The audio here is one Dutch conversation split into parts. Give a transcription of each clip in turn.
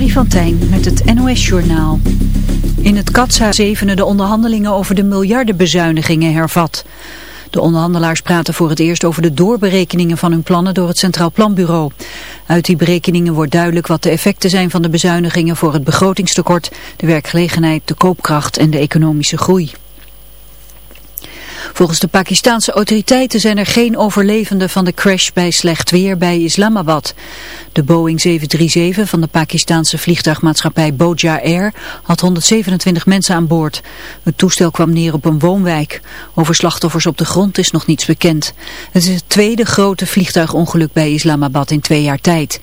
Freddy van met het NOS-journaal. In het Katsa zevenen de onderhandelingen over de miljardenbezuinigingen hervat. De onderhandelaars praten voor het eerst over de doorberekeningen van hun plannen door het Centraal Planbureau. Uit die berekeningen wordt duidelijk wat de effecten zijn van de bezuinigingen voor het begrotingstekort, de werkgelegenheid, de koopkracht en de economische groei. Volgens de Pakistanse autoriteiten zijn er geen overlevenden van de crash bij slecht weer bij Islamabad. De Boeing 737 van de Pakistanse vliegtuigmaatschappij Boja Air had 127 mensen aan boord. Het toestel kwam neer op een woonwijk. Over slachtoffers op de grond is nog niets bekend. Het is het tweede grote vliegtuigongeluk bij Islamabad in twee jaar tijd.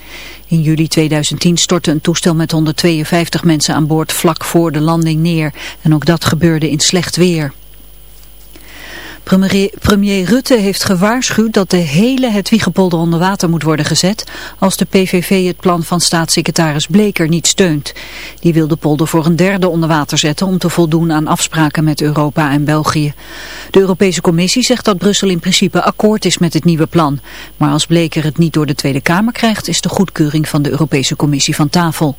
In juli 2010 stortte een toestel met 152 mensen aan boord vlak voor de landing neer. En ook dat gebeurde in slecht weer. Premier, Rutte heeft gewaarschuwd dat de hele Hedwiegepolder onder water moet worden gezet als de PVV het plan van staatssecretaris Bleker niet steunt. Die wil de polder voor een derde onder water zetten om te voldoen aan afspraken met Europa en België. De Europese Commissie zegt dat Brussel in principe akkoord is met het nieuwe plan. Maar als Bleker het niet door de Tweede Kamer krijgt is de goedkeuring van de Europese Commissie van tafel.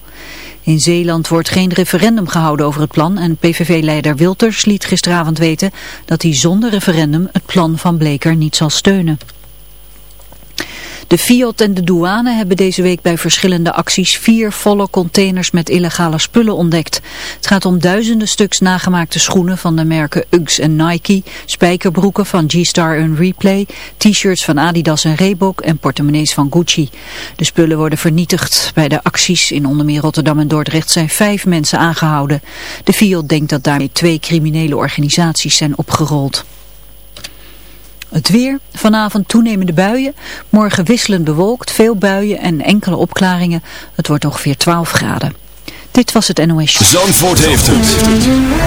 In Zeeland wordt geen referendum gehouden over het plan en PVV-leider Wilters liet gisteravond weten dat hij zonder referendum het plan van Bleker niet zal steunen. De Fiat en de douane hebben deze week bij verschillende acties vier volle containers met illegale spullen ontdekt. Het gaat om duizenden stuks nagemaakte schoenen van de merken Uggs en Nike, spijkerbroeken van G-Star en Replay, t-shirts van Adidas en Reebok en portemonnees van Gucci. De spullen worden vernietigd. Bij de acties in onder meer Rotterdam en Dordrecht zijn vijf mensen aangehouden. De Fiat denkt dat daarmee twee criminele organisaties zijn opgerold. Het weer, vanavond toenemende buien, morgen wisselend bewolkt, veel buien en enkele opklaringen. Het wordt ongeveer 12 graden. Dit was het NOS. Zandvoort heeft het.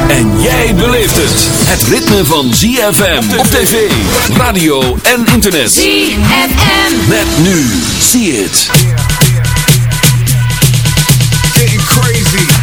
En jij beleeft het. Het ritme van ZFM op tv, radio en internet. ZFM. Met nu. See it.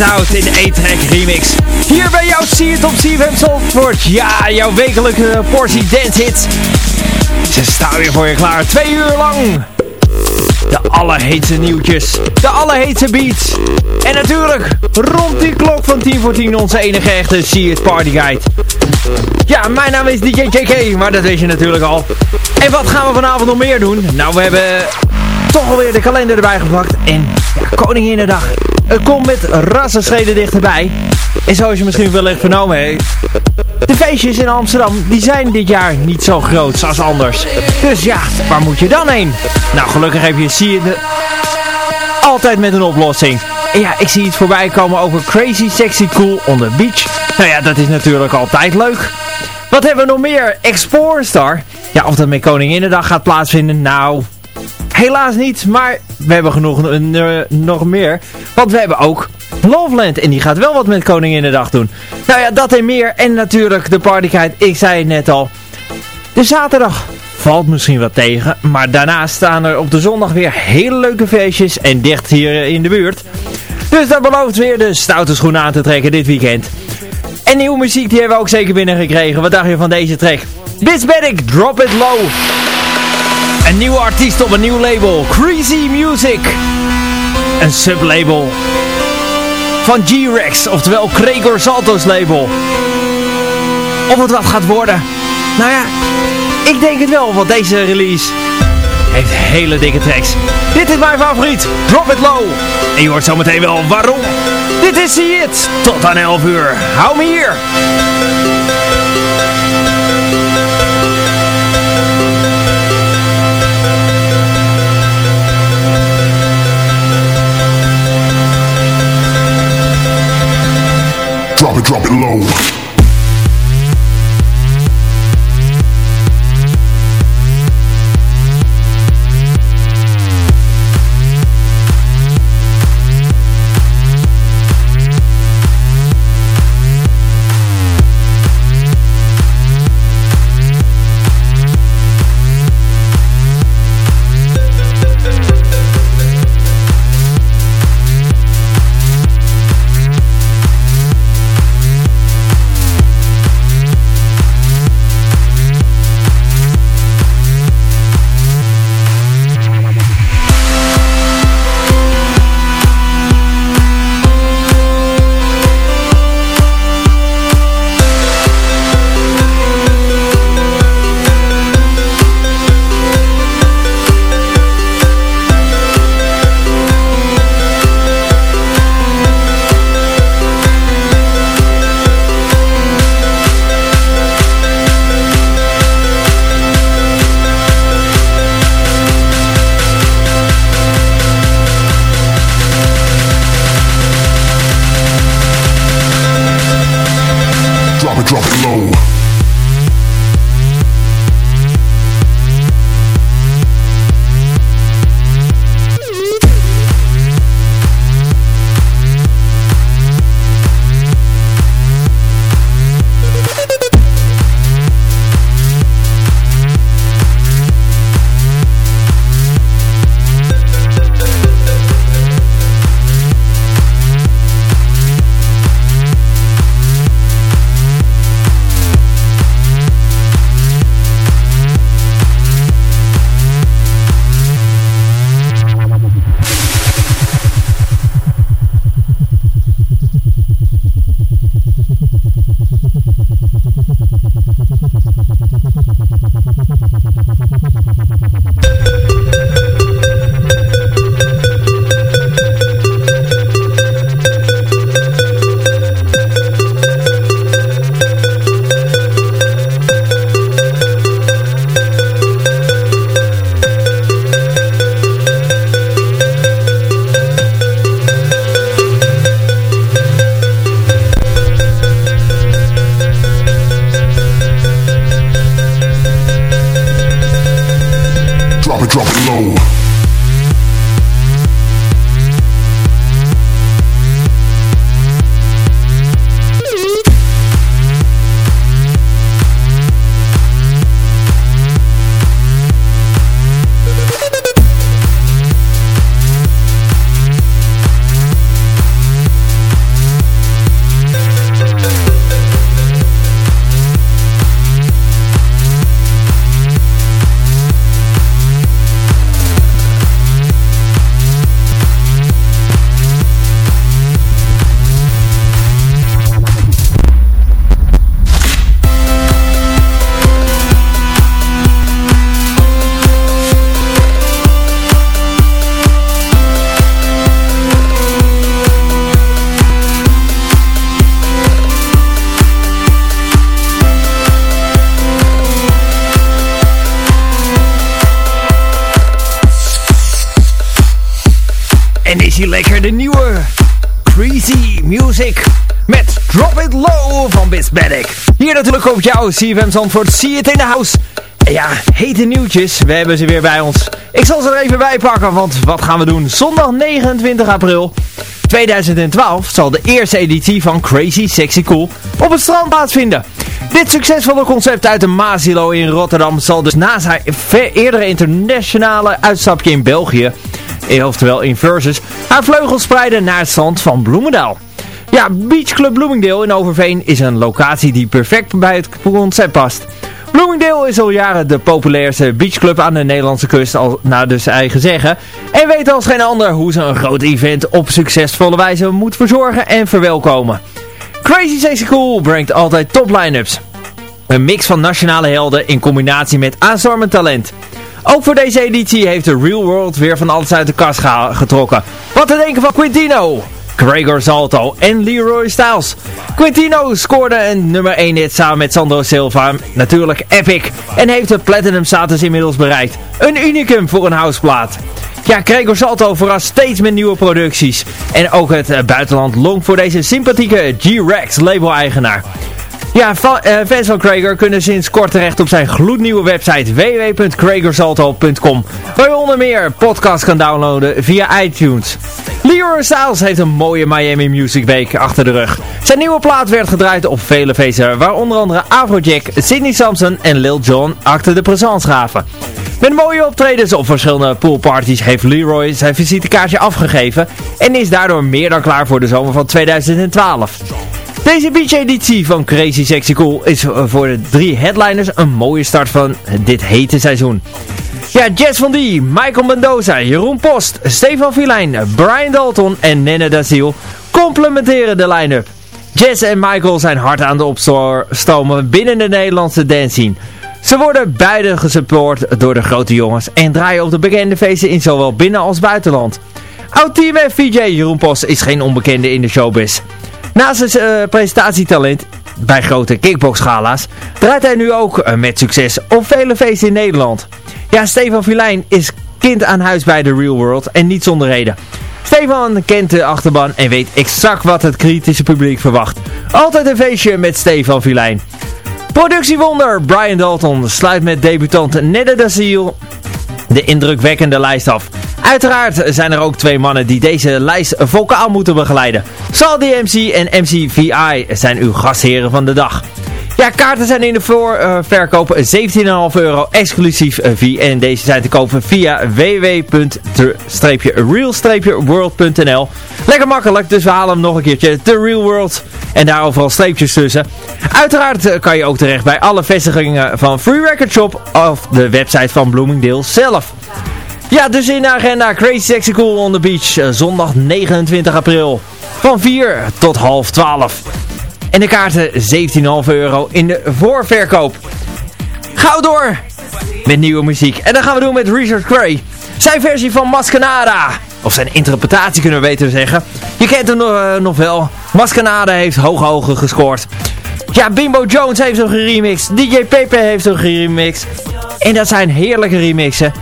de in de E-Track remix. Hier bij jou zie het op CFM Zandvoort. Ja, jouw wekelijke portie dance hits. Ze staan weer voor je klaar, twee uur lang. De allerheetste nieuwtjes, de allerheetste beats. En natuurlijk, rond die klok van 10 voor 10 onze enige echte See It Party Guide. Ja, mijn naam is DJ JK, maar dat weet je natuurlijk al. En wat gaan we vanavond nog meer doen? Nou, we hebben toch alweer de kalender erbij gepakt. En ja, Koninginnedag. Het komt met rassenschreden dichterbij. En zoals je misschien wellicht vernomen heeft. De feestjes in Amsterdam, die zijn dit jaar niet zo groot als anders. Dus ja, waar moet je dan heen? Nou, gelukkig heb je zie je altijd met een oplossing. En ja, ik zie iets voorbij komen over Crazy Sexy Cool on the Beach. Nou ja, dat is natuurlijk altijd leuk. Wat hebben we nog meer? Explore Star. Ja, of dat met Koninginnedag gaat plaatsvinden, nou... Helaas niet, maar we hebben genoeg eh, nog meer. Want we hebben ook Loveland en die gaat wel wat met Koninginnedag doen. Nou ja, dat en meer. En natuurlijk de partykite, ik zei het net al. De zaterdag valt misschien wat tegen, maar daarna staan er op de zondag weer hele leuke feestjes en dicht hier in de buurt. Dus dat belooft weer de stoute schoenen aan te trekken dit weekend. En nieuwe muziek die hebben we ook zeker binnengekregen. Wat dacht je van deze track? Bisbetic, Drop It Low. Een nieuwe artiest op een nieuw label, Crazy Music. Een sublabel van G-Rex, oftewel Gregor Salto's label. Of het wat gaat worden? Nou ja, ik denk het wel, want deze release heeft hele dikke tracks. Dit is mijn favoriet, Drop It Low. En je hoort zometeen wel waarom. Dit is See It, tot aan 11 uur. Hou me hier. Drop it, drop it low. Baddick. Hier natuurlijk op jou, CFM Zandvoort, See It in the House. En ja, hete nieuwtjes, we hebben ze weer bij ons. Ik zal ze er even bij pakken, want wat gaan we doen? Zondag 29 april 2012 zal de eerste editie van Crazy Sexy Cool op het strand plaatsvinden. Dit succesvolle concept uit de Maasilo in Rotterdam zal dus na zijn eerdere internationale uitstapje in België, eh, oftewel in Versus, haar vleugels spreiden naar het strand van Bloemendaal. Ja, Beach Club Bloomingdale in Overveen is een locatie die perfect bij het concept past. Bloomingdale is al jaren de populairste beachclub aan de Nederlandse kust, al naar dus eigen zeggen. En weet als geen ander hoe ze een groot event op succesvolle wijze moet verzorgen en verwelkomen. Crazy Sexy Cool brengt altijd top line-ups. Een mix van nationale helden in combinatie met aanstormend talent. Ook voor deze editie heeft de Real World weer van alles uit de kast getrokken. Wat te denken van Quintino, Gregor Salto en Leroy Styles. Quintino scoorde een nummer 1 hit samen met Sandro Silva, natuurlijk epic, en heeft de platinum status inmiddels bereikt. Een unicum voor een houseplaat. Ja, Gregor Salto verrast steeds met nieuwe producties. En ook het eh, buitenland longt voor deze sympathieke G-Rex label-eigenaar. Ja, eh, fans van Krager kunnen sinds kort terecht op zijn gloednieuwe website www.kragersalto.com Waar je onder meer podcasts kan downloaden via iTunes. Leroy Styles heeft een mooie Miami Music Week achter de rug. Zijn nieuwe plaat werd gedraaid op vele feesten, waar onder andere Afrojack, Sidney Samson en Lil Jon achter de présence gaven. Met mooie optredens op verschillende poolparties heeft Leroy zijn visitekaartje afgegeven en is daardoor meer dan klaar voor de zomer van 2012. Deze beach-editie van Crazy Sexy Cool is voor de drie headliners een mooie start van dit hete seizoen. Ja, Jess van Die, Michael Mendoza, Jeroen Post, Stefan Filijn, Brian Dalton en Nenne Daziel complementeren de line-up. Jess en Michael zijn hard aan de opstomen binnen de Nederlandse dance scene. Ze worden beide gesupport door de grote jongens en draaien op de bekende feesten in zowel binnen- als buitenland. Oud-team en VJ Jeroen Post is geen onbekende in de showbiz. Naast zijn eh, presentatietalent bij grote kickboxgala's draait hij nu ook eh, met succes op vele feesten in Nederland. Ja, Stefan Filijn is kind aan huis bij The Real World en niet zonder reden. Stefan kent de achterban en weet exact wat het kritische publiek verwacht. Altijd een feestje met Stefan Filijn. Productiewonder Brian Dalton sluit met debutant Nedde Daziel de indrukwekkende lijst af. Uiteraard zijn er ook twee mannen die deze lijst vocaal moeten begeleiden. Sal DMC en MC VI zijn uw gastheren van de dag. Ja, kaarten zijn in de voorverkoop 17,5 euro exclusief eh, via en deze zijn te kopen via www.real-world.nl Lekker makkelijk, dus we halen hem nog een keertje. The Real World. En daar overal streepjes tussen. Uiteraard eh, kan je ook terecht bij alle vestigingen van Free Record Shop of de website van Bloomingdale zelf. Ja, dus in de agenda Crazy Sexy Cool on the Beach. eh, zondag 29 april. Van 4 tot half 12. En de kaarten 17,5 euro in de voorverkoop. Gauw door met nieuwe muziek. En dat gaan we doen met Richard Gray. Zijn versie van Mascanada. Of zijn interpretatie kunnen we beter zeggen. Je kent hem nog, eh, wel. Mascanada heeft hoge gescoord. Ja, Bimbo Jones heeft hem geremixed. DJ Pepe heeft hem geremixed. En dat zijn heerlijke remixen.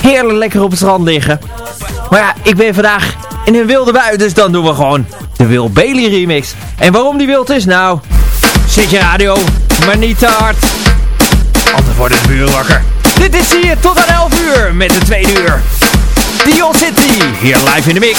Heerlijk lekker op het strand liggen. Maar ja, ik ben vandaag in een wilde bui, dus dan doen we gewoon de Will Bailey remix. En waarom die wild is? Nou, zet je radio, maar niet te hard. Anders wordt het buur wakker. Dit is hier tot aan 11 uur met de tweede uur. Dion City, hier live in de mix.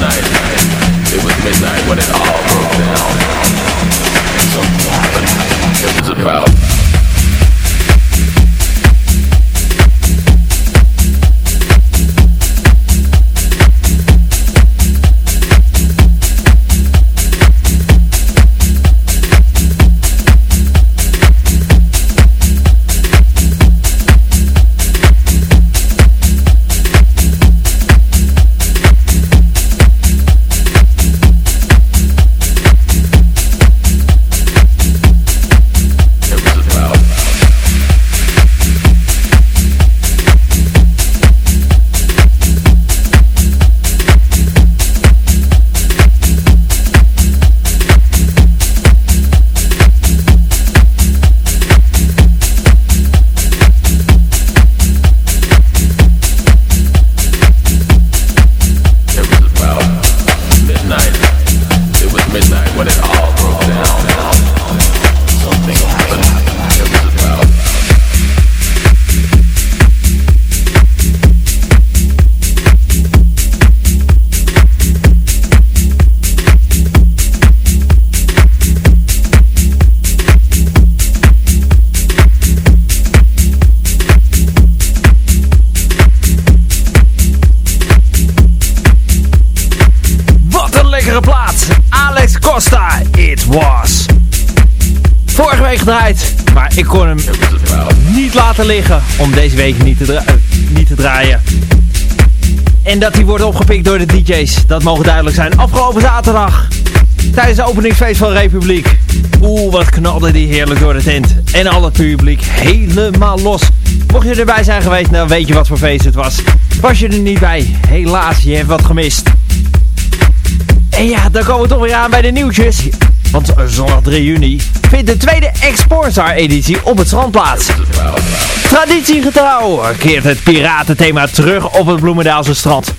night. Deze week niet te, eh, niet te draaien. En dat die wordt opgepikt door de DJ's, dat mogen duidelijk zijn. Afgelopen zaterdag, tijdens het openingsfeest van Republiek. Oeh, wat knalde die heerlijk door de tent. En al het publiek helemaal los. Mocht je erbij zijn geweest, dan weet je wat voor feest het was. Was je er niet bij? Helaas, je hebt wat gemist. En ja, dan komen we toch weer aan bij de nieuwtjes. Want zondag 3 juni vindt de tweede Exportstar editie op het strand plaats. Traditiegetrouw keert het piratenthema terug op het Bloemendaalse strand.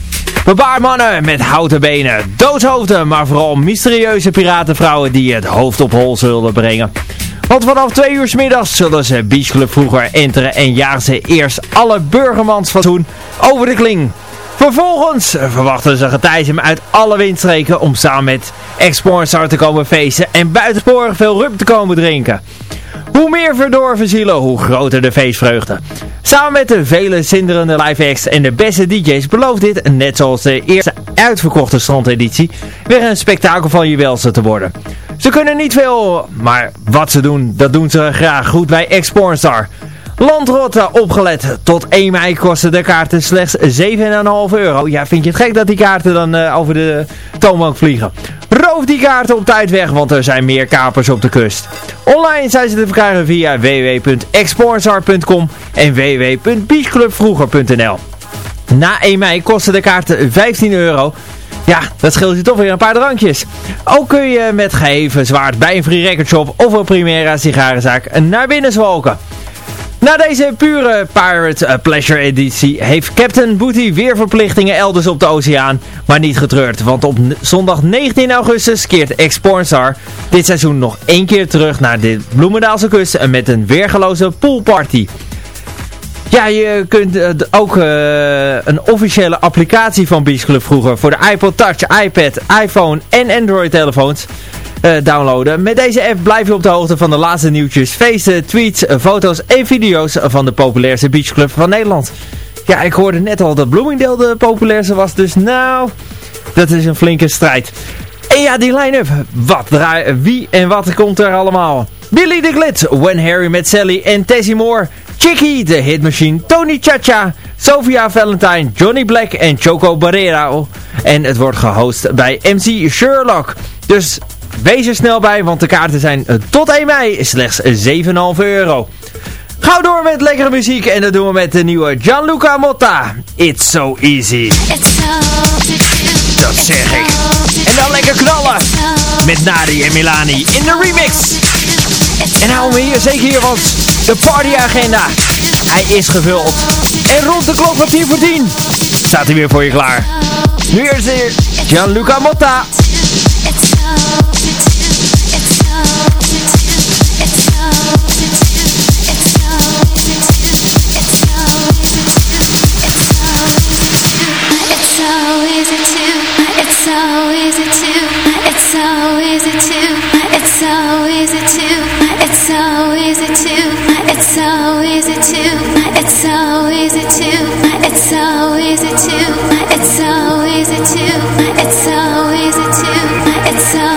Bebaarmannen met houten benen, doodshoofden, maar vooral mysterieuze piratenvrouwen die het hoofd op hol zullen brengen. Want vanaf twee uur 's middags zullen ze Beachclub vroeger enteren en jagen ze eerst alle burgermans toen over de kling. Vervolgens verwachten ze Getijsem uit alle windstreken om samen met Exportstar te komen feesten en buitensporig veel rum te komen drinken. Hoe meer verdorven zielen, hoe groter de feestvreugde. Samen met de vele zinderende live acts en de beste DJ's belooft dit, net zoals de eerste uitverkochte strandeditie, weer een spektakel van juwelsen te worden. Ze kunnen niet veel, maar wat ze doen, dat doen ze graag goed bij Exportstar. Landrotte opgelet. Tot 1 mei kosten de kaarten slechts 7,5 euro. Ja, vind je het gek dat die kaarten dan uh, over de toonbank vliegen? Roof die kaarten op tijd weg, want er zijn meer kapers op de kust. Online zijn ze te verkrijgen via www.exportsar.com en www.beachclubvroeger.nl Na 1 mei kosten de kaarten 15 euro. Ja, dat scheelt je toch weer een paar drankjes. Ook kun je met geheven zwaard bij een free record shop of een Primera sigarenzaak naar binnen zwalken. Na deze pure Pirate uh, Pleasure editie heeft Captain Booty weer verplichtingen elders op de oceaan. Maar niet getreurd, want op zondag 19 augustus keert Exportstar dit seizoen nog één keer terug naar de Bloemendaalse kust met een weergeloze poolparty. Ja, je kunt uh, ook een officiële applicatie van Beach Club vroeger voor de iPod Touch, iPad, iPhone en Android telefoons downloaden. Met deze app blijf je op de hoogte van de laatste nieuwtjes, feesten, tweets, foto's en video's van de populairste beachclub van Nederland. Ja, ik hoorde net al dat Bloomingdale de populairste was, dus nou, dat is een flinke strijd. En ja, die line-up. Wat draai, wie en wat komt er allemaal? Billy de Glit, When Harry Met Sally en Tessie Moore. Chicky, de hitmachine, Tony Chacha, Sofia Valentine, Johnny Black en Choco Barrera. En het wordt gehost bij MC Sherlock. Dus wees er snel bij, want de kaarten zijn tot 1 mei slechts 7,5 euro. Gauw door met lekkere muziek en dat doen we met de nieuwe Gianluca Motta. It's so easy. Dat zeg ik. En dan lekker knallen. Met Nari en Milani in de remix. En hou me hier zeker hier, want de partyagenda, hij is gevuld. En rond de klok van 10 voor 10 staat hij weer voor je klaar. Nu is er Gianluca Motta. It's so easy to, it's so easy to, it's so easy time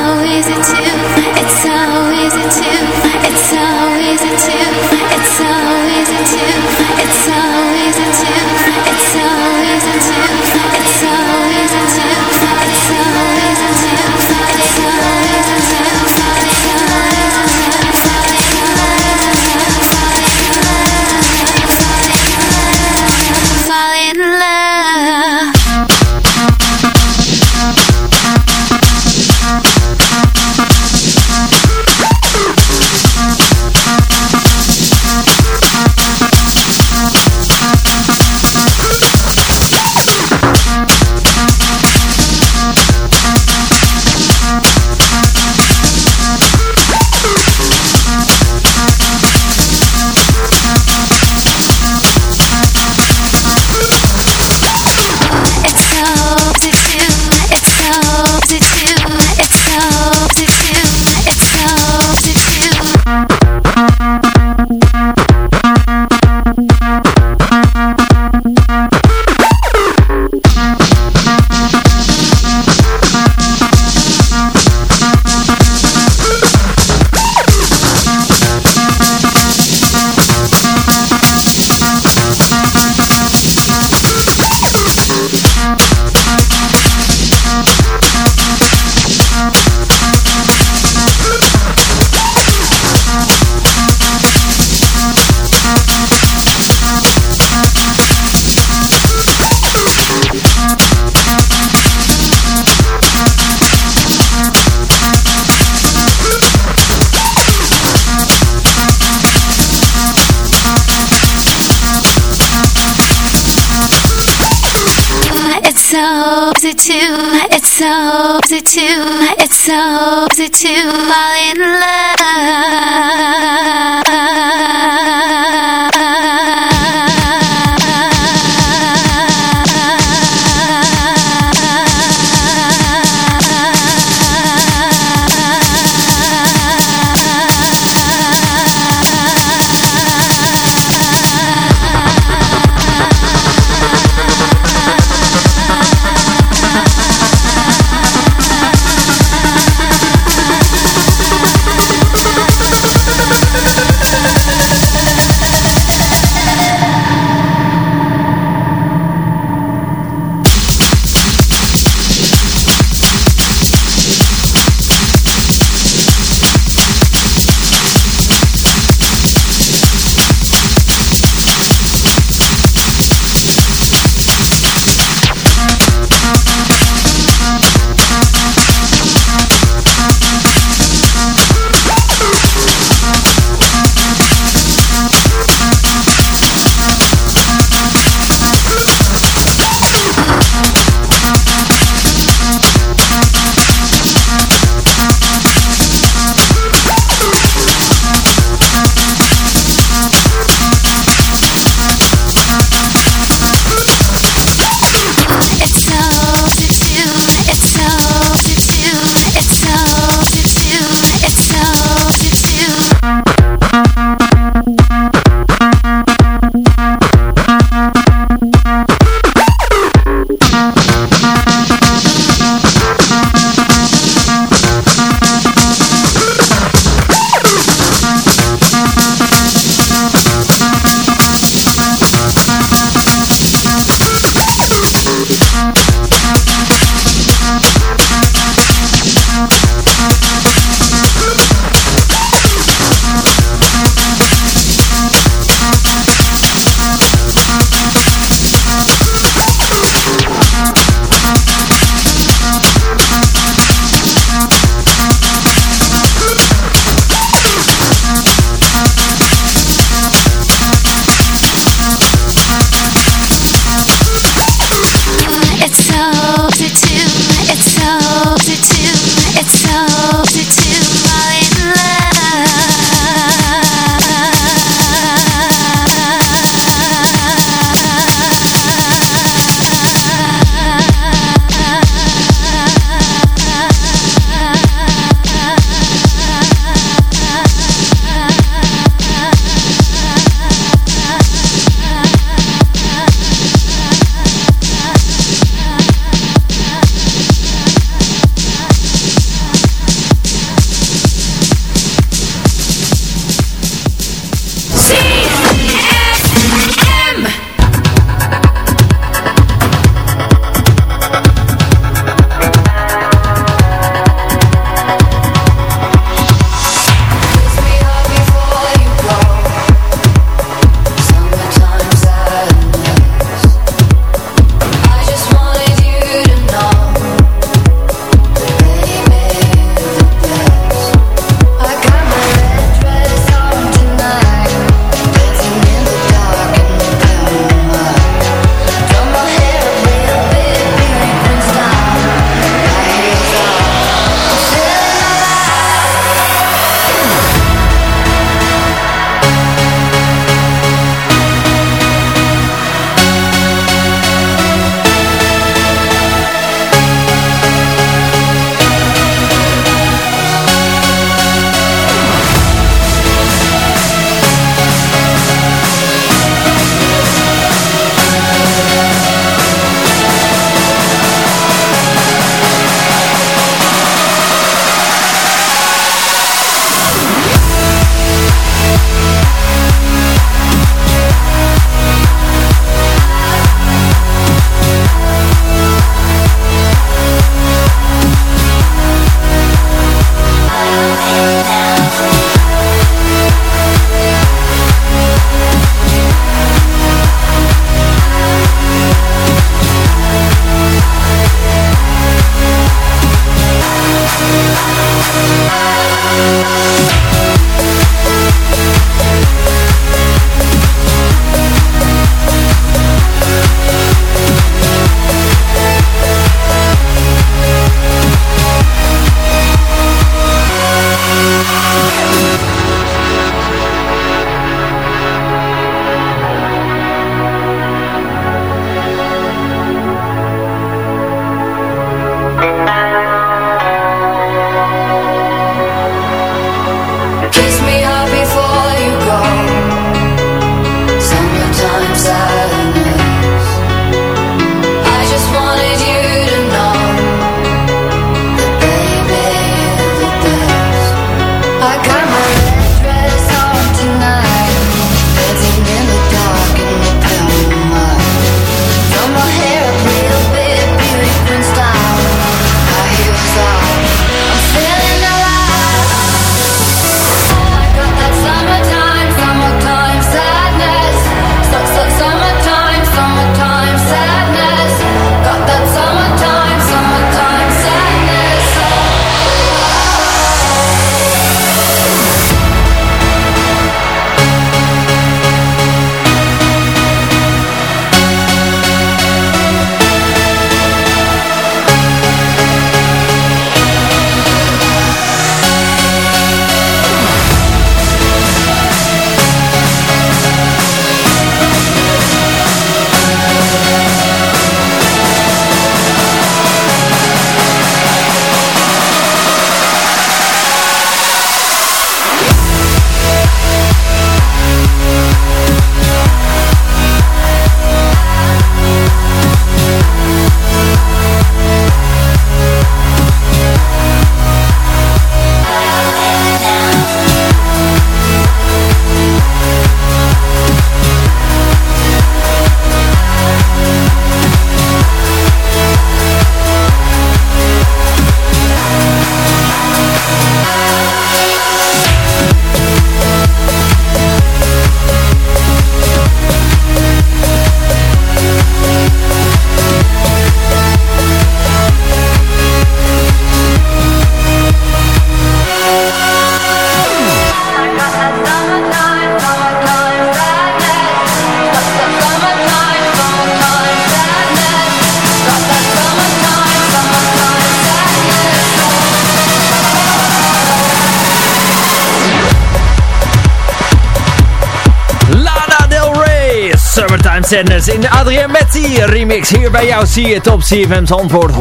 Sadness in de Adrien Metzi remix. Hier bij jou zie je het op CFM's antwoord 106.9,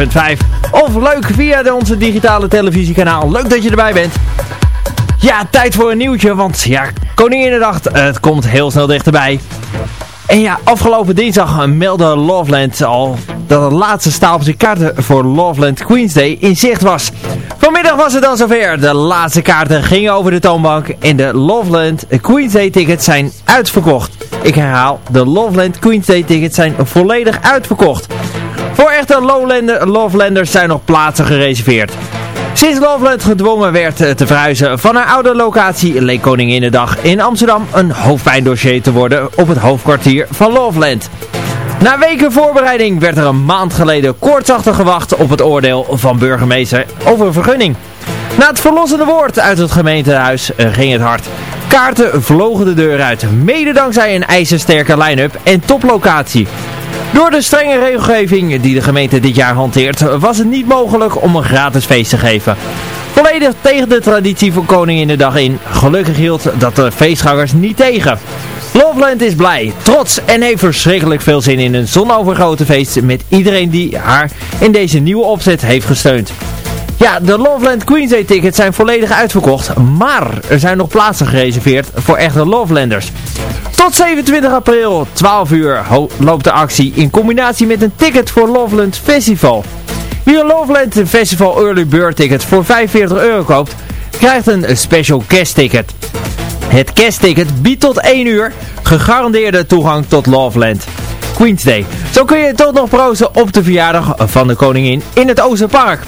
104.5. Of leuk via onze digitale televisiekanaal. Leuk dat je erbij bent. Ja, tijd voor een nieuwtje, want ja, Koninginnedag, het komt heel snel dichterbij. En ja, afgelopen dinsdag meldde Loveland al dat de laatste stapeltje kaarten voor Loveland Queen's Day in zicht was. Vanmiddag was het dan zover. De laatste kaarten gingen over de toonbank en de Loveland Queen's Day tickets zijn uitverkocht. Ik herhaal, de Loveland Queen's Day tickets zijn volledig uitverkocht. Voor echte Lowlander, Lovelanders zijn nog plaatsen gereserveerd. Sinds Loveland gedwongen werd te verhuizen van haar oude locatie leek Koninginnedag in Amsterdam een hoofdpijndossier te worden op het hoofdkwartier van Loveland. Na weken voorbereiding werd er een maand geleden koortsachtig gewacht op het oordeel van burgemeester over een vergunning. Na het verlossende woord uit het gemeentehuis eh, ging het hard. Kaarten vlogen de deur uit, mede dankzij een ijzersterke line-up en toplocatie. Door de strenge regelgeving die de gemeente dit jaar hanteert, was het niet mogelijk om een gratis feest te geven. Volledig tegen de traditie van Koninginnedag in. Gelukkig hield dat de feestgangers niet tegen. Loveland is blij, trots en heeft verschrikkelijk veel zin in een zonovergrote feest met iedereen die haar in deze nieuwe opzet heeft gesteund. Ja, de Loveland Queen's Day tickets zijn volledig uitverkocht, maar er zijn nog plaatsen gereserveerd voor echte Lovelanders. Tot 27 april, 12 uur, loopt de actie in combinatie met een ticket voor Loveland Festival. Wie een Loveland Festival Early Bird ticket voor 45 euro koopt, krijgt een special guest ticket. Het kerstticket biedt tot 1 uur gegarandeerde toegang tot Loveland. Queen's Day. Zo kun je toch nog proosten op de verjaardag van de koningin in het Oosterpark.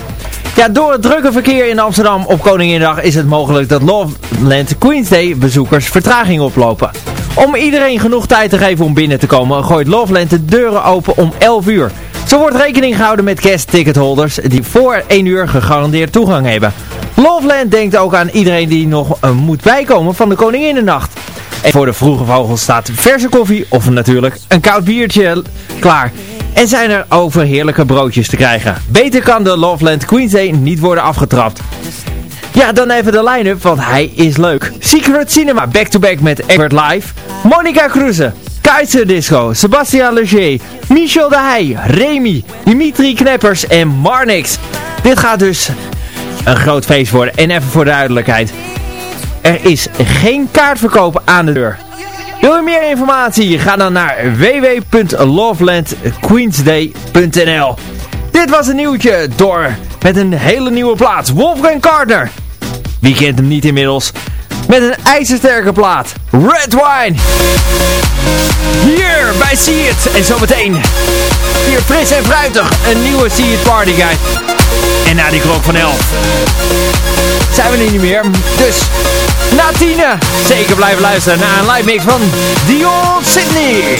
Ja, door het drukke verkeer in Amsterdam op Koninginnedag is het mogelijk dat Loveland Queen's Day bezoekers vertraging oplopen. Om iedereen genoeg tijd te geven om binnen te komen, gooit Loveland de deuren open om 11 uur. Zo wordt rekening gehouden met kerstticketholders die voor 1 uur gegarandeerd toegang hebben. Loveland denkt ook aan iedereen die nog uh, moet bijkomen van de Koninginnennacht. En voor de vroege vogels staat verse koffie of natuurlijk een koud biertje klaar. En zijn er over heerlijke broodjes te krijgen. Beter kan de Loveland Queen's Day niet worden afgetrapt. Ja, dan even de line-up, want hij is leuk. Secret Cinema, back-to-back met Edward Live. Monica Kruse, Keizer Disco, Sebastian Leger, Michel de Heij, Remy, Dimitri Kneppers en Marnix. Dit gaat dus een groot feest worden. En even voor de duidelijkheid. Er is geen kaartverkoop aan de deur. Wil je meer informatie? Ga dan naar www.lovelandqueensday.nl Dit was een nieuwtje door met een hele nieuwe plaats. Wolfgang Gardner. Wie kent hem niet inmiddels? Met een ijzersterke plaat. Red Wine. Hier bij See It. En zometeen hier fris en fruitig. Een nieuwe See It Party Guide. En na die klok van 11 zijn we er niet meer. Dus na tienen zeker blijven luisteren naar een live mix van Dion Sydney.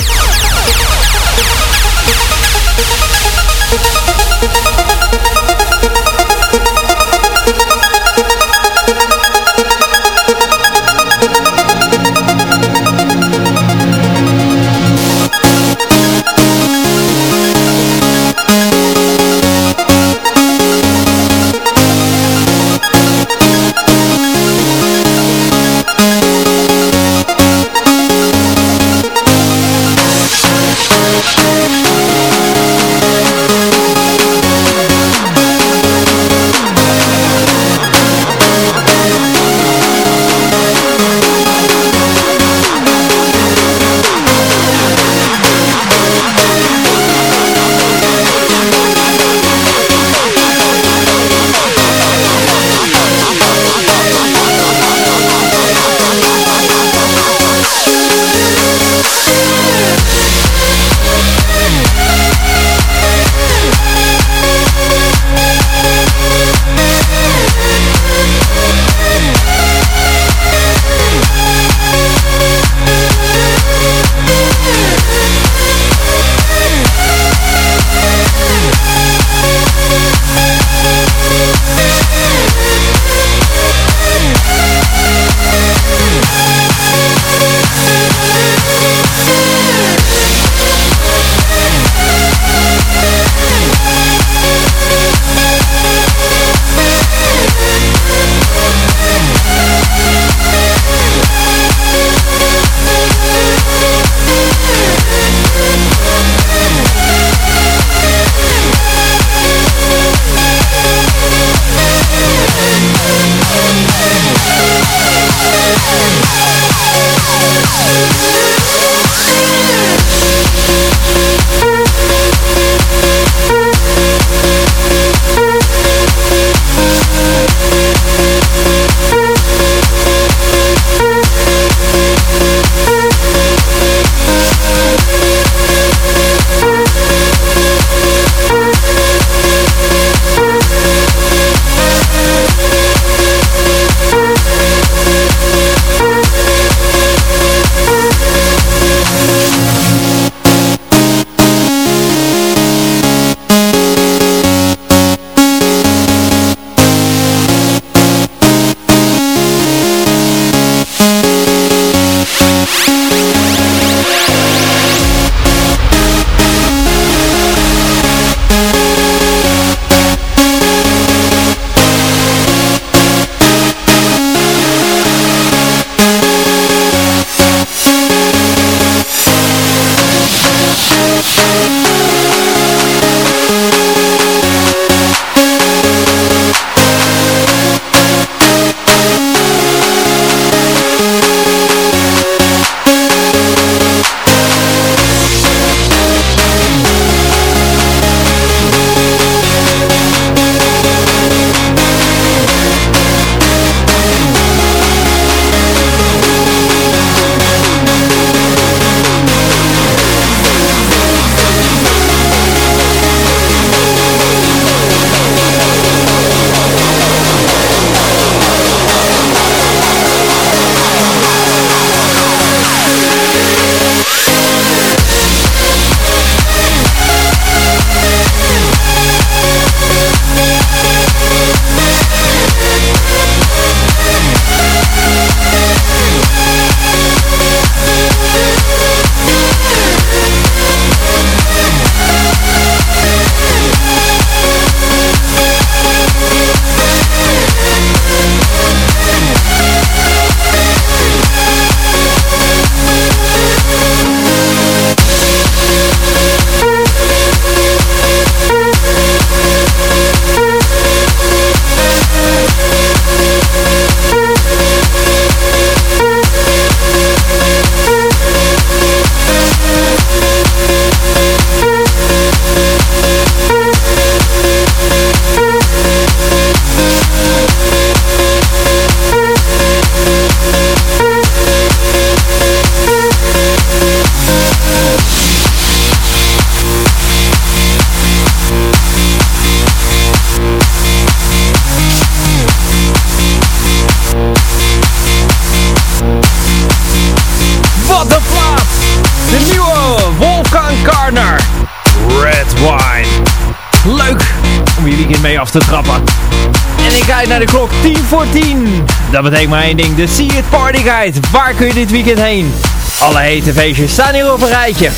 10 voor 10. Dat betekent maar één ding, de See It Party Guide. Waar kun je dit weekend heen? Alle hete feestjes staan hier op een rijtje.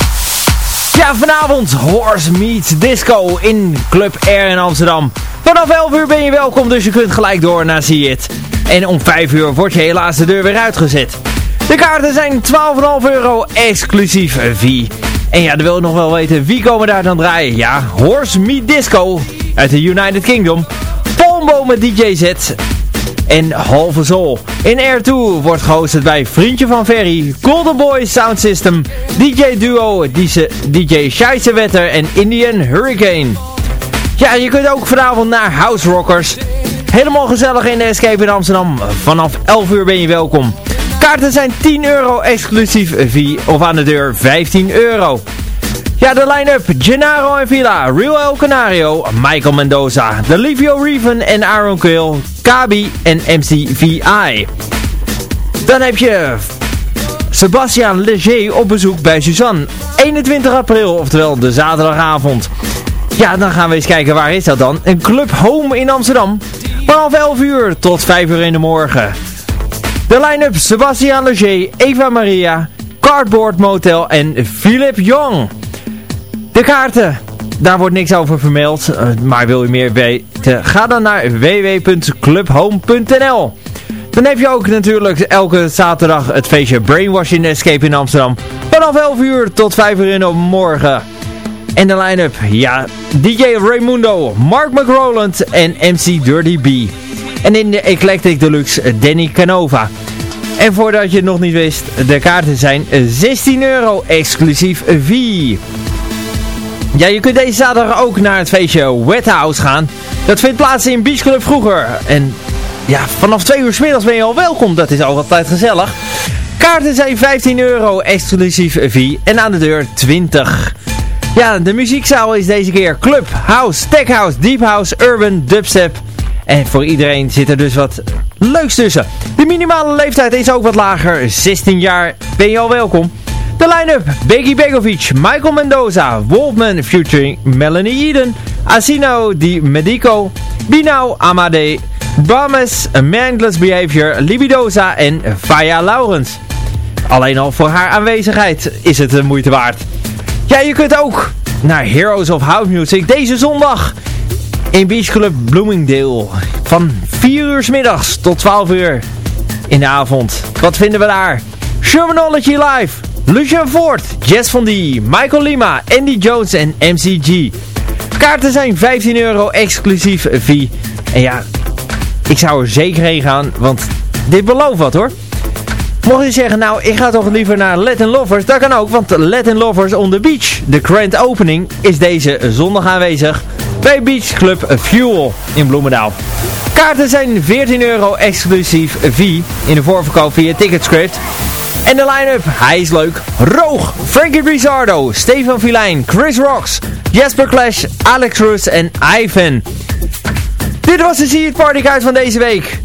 Ja, vanavond Horse Meets Disco in Club Air in Amsterdam. Vanaf 11 uur ben je welkom, dus je kunt gelijk door naar See It. En om 5 uur wordt je helaas de deur weer uitgezet. De kaarten zijn 12,5 euro exclusief V. En ja, dan wil ik nog wel weten, wie komen daar dan draaien? Ja, Horse Meet Disco uit de United Kingdom. Palmbo met DJ Z en Halve Soul. In Air 2 wordt gehosted bij Vriendje van Ferry, Golden Boy Sound System, DJ Duo, DJ Scheissewetter en Indian Hurricane. Ja, je kunt ook vanavond naar House Rockers. Helemaal gezellig in de Escape in Amsterdam. Vanaf 11 uur ben je welkom. Kaarten zijn 10 euro exclusief V of aan de deur 15 euro. Ja, de line-up. Gennaro en Villa, Real El Canario, Michael Mendoza, Delivio Reven en Aaron Quill, Kabi en MCVI. Dan heb je Sebastian Leger op bezoek bij Suzanne. 21 april, oftewel de zaterdagavond. Ja, dan gaan we eens kijken waar is dat dan. Een Club Home in Amsterdam. Vanaf 11 uur tot 5 uur in de morgen. De line-up Sebastian Leger, Eva Maria, Cardboard Motel en Philip Young. De kaarten, daar wordt niks over vermeld, eh, maar wil je meer weten, ga dan naar www.clubhome.nl. Dan heb je ook natuurlijk elke zaterdag het feestje Brainwashing Escape in Amsterdam. Vanaf 11 uur tot 5 uur in de morgen. En de line-up, ja, DJ Raimundo, Mark McRoland en MC Dirty B. En in de Eclectic Deluxe Danny Canova. En voordat je het nog niet wist, de kaarten zijn 16 euro exclusief V. Ja, je kunt deze zaterdag ook naar het feestje Wet House gaan. Dat vindt plaats in Beach Club vroeger. En ja, vanaf 2 uur s middags ben je al welkom. Dat is altijd gezellig. Kaarten zijn 15 euro exclusief V en aan de deur 20. Ja, de muziekzaal is deze keer Club, House, Tech House, Deep House, Urban, Dubstep. En voor iedereen zit er dus wat leuks tussen. De minimale leeftijd is ook wat lager. 16 jaar ben je al welkom. De line-up, Becky Begovic, Michael Mendoza, Wolfman featuring Melanie Eden, Asino Di Medico, Binau Amade, Bames, Mangless Behavior, Libidoza en Faya Laurens. Alleen al voor haar aanwezigheid is het de moeite waard. Ja, je kunt ook naar Heroes of House Music deze zondag in Beach Club Bloomingdale. Van 4 uur s middags tot 12 uur in de avond. Wat vinden we daar? Shermanology Live, Lucian Ford, Jess van D, Michael Lima, Andy Jones en MCG. Kaarten zijn 15 euro exclusief V. En ja, ik zou er zeker heen gaan, want dit belooft wat hoor. Mocht je zeggen, nou ik ga toch liever naar Latin Lovers, dat kan ook, want Latin Lovers on the Beach, de grand opening, is deze zondag aanwezig bij Beach Club Fuel in Bloemendaal. Kaarten zijn 14 euro exclusief V in de voorverkoop via Ticketscript. En de line-up, hij is leuk. Roog, Frankie Rizzardo, Stefan Filijn, Chris Rocks, Jasper Clash, Alex Rus en Ivan. Dit was de See It Party Guide van deze week.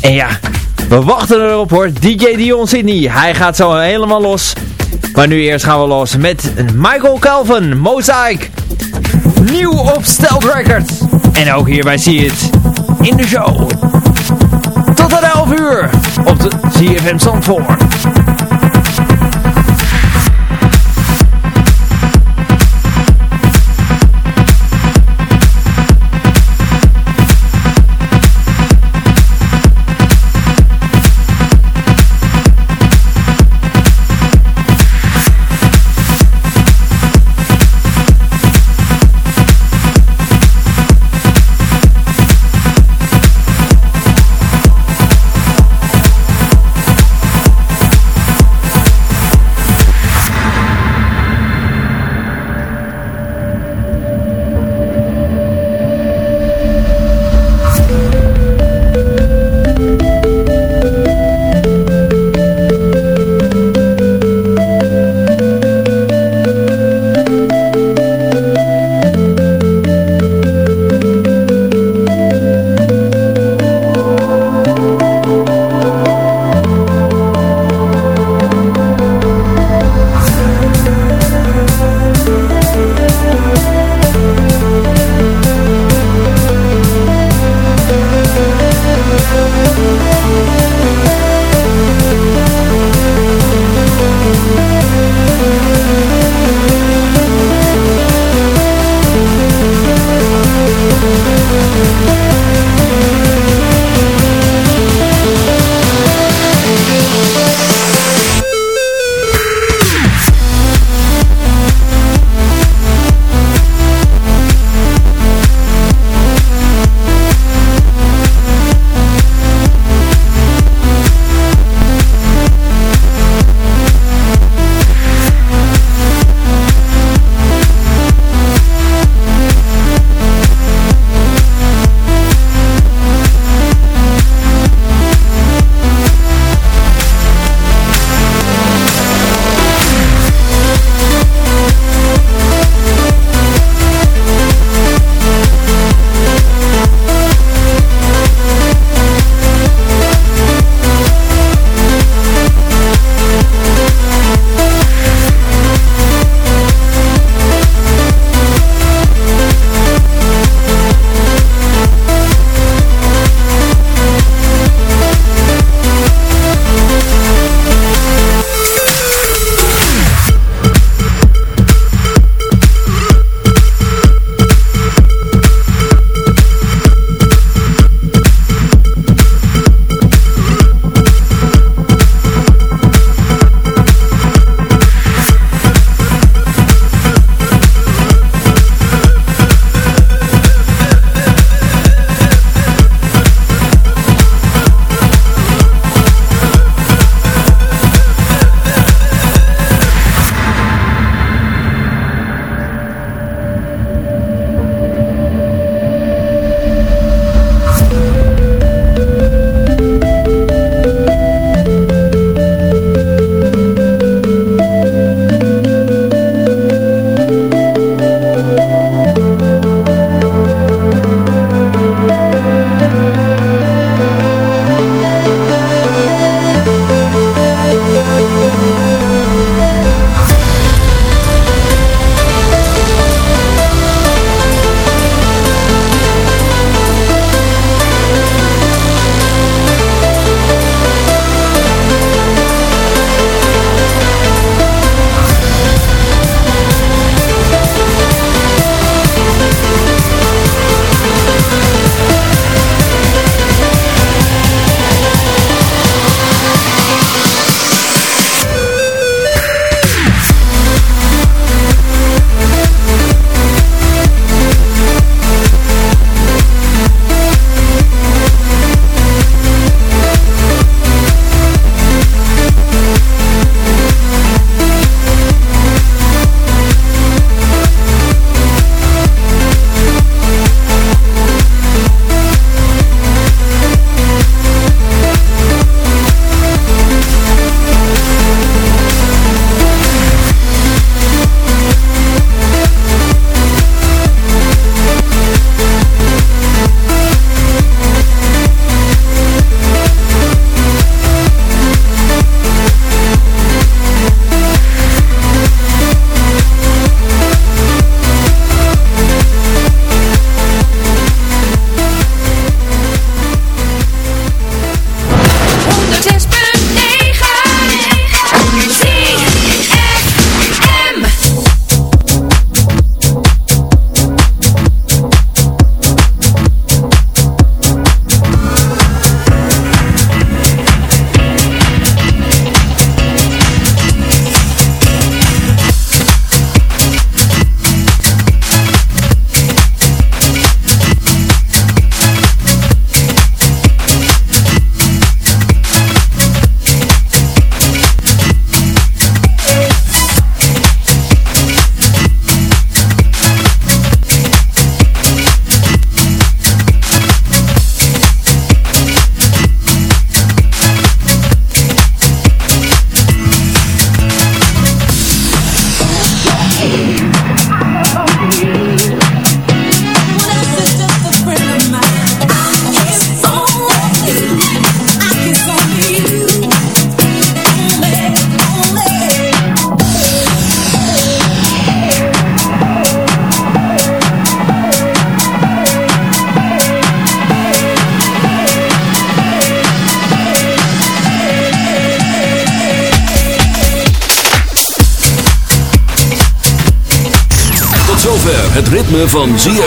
En ja, we wachten erop hoor. DJ Dion Sydney, hij gaat zo helemaal los. Maar nu eerst gaan we los met Michael Calvin, Mosaic. Nieuw op Stealth Records. En ook hier bij See It in de show. Tot aan 11 uur op de CFM Zandvoort.